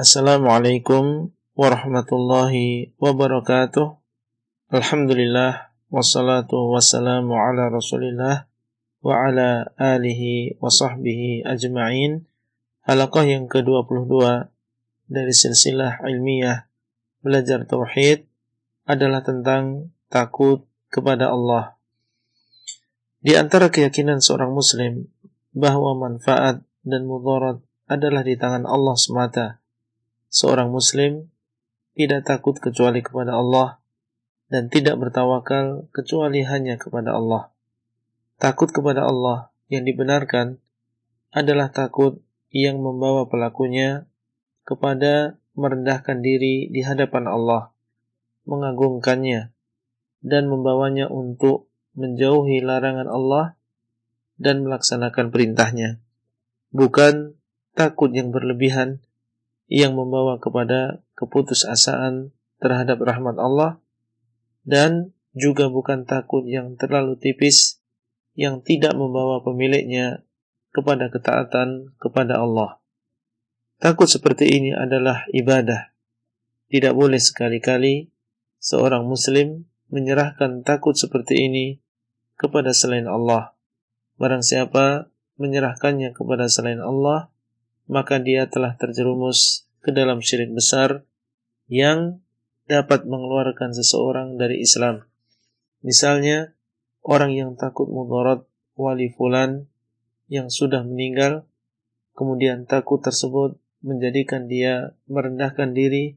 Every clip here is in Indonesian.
Assalamualaikum warahmatullahi wabarakatuh. Alhamdulillah wassalatu wassalamu ala Rasulillah wa ala alihi wa sahbihi ajma'in. Halaqah yang ke-22 dari silsilah ilmiah belajar tauhid adalah tentang takut kepada Allah. Di antara keyakinan seorang muslim bahwa manfaat dan mudarat adalah di tangan Allah semata seorang muslim tidak takut kecuali kepada Allah dan tidak bertawakal kecuali hanya kepada Allah. Takut kepada Allah yang dibenarkan adalah takut yang membawa pelakunya kepada merendahkan diri di hadapan Allah, mengagungkannya, dan membawanya untuk menjauhi larangan Allah dan melaksanakan perintahnya. Bukan takut yang berlebihan yang membawa kepada keputusasaan terhadap rahmat Allah dan juga bukan takut yang terlalu tipis yang tidak membawa pemiliknya kepada ketaatan kepada Allah. Takut seperti ini adalah ibadah. Tidak boleh sekali-kali seorang muslim menyerahkan takut seperti ini kepada selain Allah. Barang siapa menyerahkannya kepada selain Allah, maka dia telah terjerumus ke dalam syirik besar yang dapat mengeluarkan seseorang dari Islam. Misalnya, orang yang takut mudarat wali fulan yang sudah meninggal, kemudian takut tersebut menjadikan dia merendahkan diri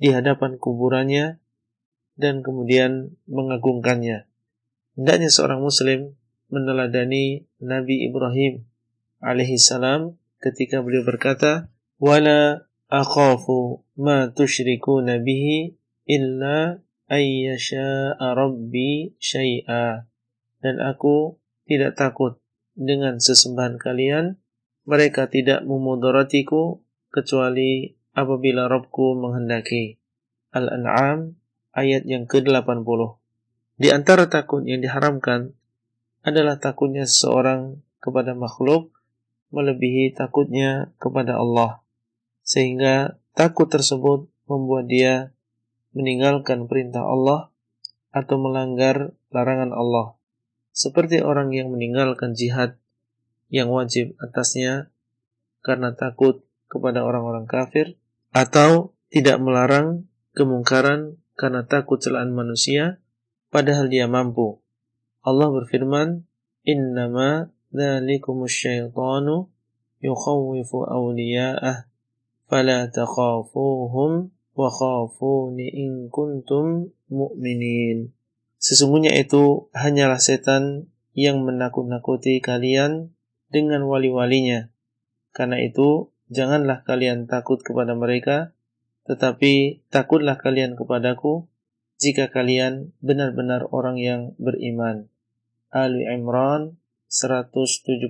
di hadapan kuburannya dan kemudian mengagungkannya. Hendaknya seorang muslim meneladani Nabi Ibrahim alaihi salam ketika beliau berkata, "Wala akhafu ma tusyrikuna bihi illa ayyasha'a rabbi syai'a." Dan aku tidak takut dengan sesembahan kalian, mereka tidak memudaratiku kecuali apabila Rabbku menghendaki. Al-An'am ayat yang ke-80. Di antara takut yang diharamkan adalah takutnya seseorang kepada makhluk melebihi takutnya kepada Allah. Sehingga takut tersebut membuat dia meninggalkan perintah Allah atau melanggar larangan Allah. Seperti orang yang meninggalkan jihad yang wajib atasnya karena takut kepada orang-orang kafir atau tidak melarang kemungkaran karena takut celaan manusia padahal dia mampu. Allah berfirman, "Innama ذلكم الشيطان يخوف أولياءه فلا تخافوهم وخافون إن كنتم مؤمنين Sesungguhnya itu hanyalah setan yang menakut-nakuti kalian dengan wali-walinya. Karena itu, janganlah kalian takut kepada mereka, tetapi takutlah kalian kepadaku jika kalian benar-benar orang yang beriman. Ali Imran 175.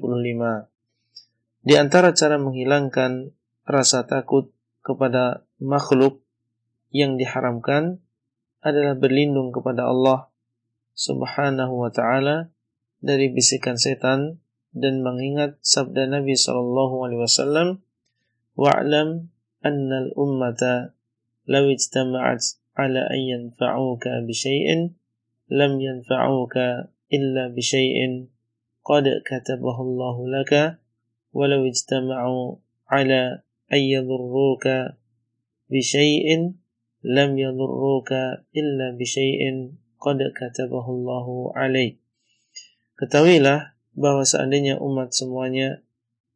Di antara cara menghilangkan rasa takut kepada makhluk yang diharamkan adalah berlindung kepada Allah Subhanahu wa taala dari bisikan setan dan mengingat sabda Nabi sallallahu alaihi wasallam wa'lam anna al-ummata law ijtama'at ala an yanfa'uka bi syai'in lam yanfa'uka illa bi syai'in قد كتبه الله لك ولو اجتمعوا على أن يضروك بشيء لم يضروك إلا بشيء قد كتبه الله عليك Ketahuilah bahwa seandainya umat semuanya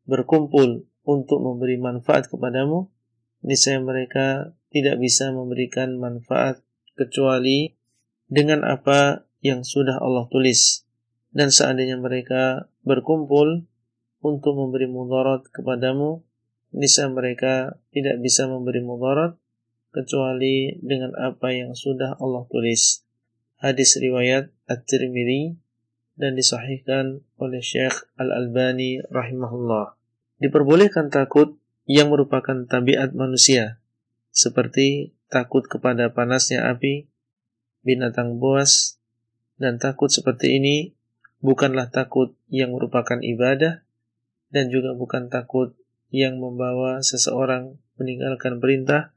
berkumpul untuk memberi manfaat kepadamu, niscaya mereka tidak bisa memberikan manfaat kecuali dengan apa yang sudah Allah tulis dan seandainya mereka berkumpul untuk memberi mudarat kepadamu, niscaya mereka tidak bisa memberi mudarat kecuali dengan apa yang sudah Allah tulis. Hadis riwayat At-Tirmidzi dan disahihkan oleh Syekh Al-Albani rahimahullah. Diperbolehkan takut yang merupakan tabiat manusia, seperti takut kepada panasnya api, binatang buas, dan takut seperti ini bukanlah takut yang merupakan ibadah dan juga bukan takut yang membawa seseorang meninggalkan perintah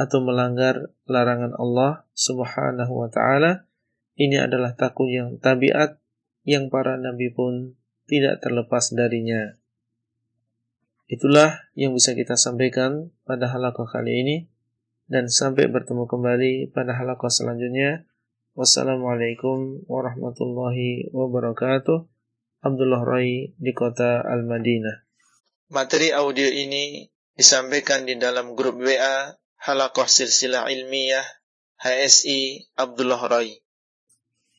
atau melanggar larangan Allah Subhanahu wa taala. Ini adalah takut yang tabiat yang para nabi pun tidak terlepas darinya. Itulah yang bisa kita sampaikan pada halakoh kali ini dan sampai bertemu kembali pada halakoh selanjutnya. Wassalamualaikum warahmatullahi wabarakatuh. Abdullah Rai di kota Al-Madinah. Materi audio ini disampaikan di dalam grup WA Halakoh Silsilah Ilmiah HSI Abdullah Rai.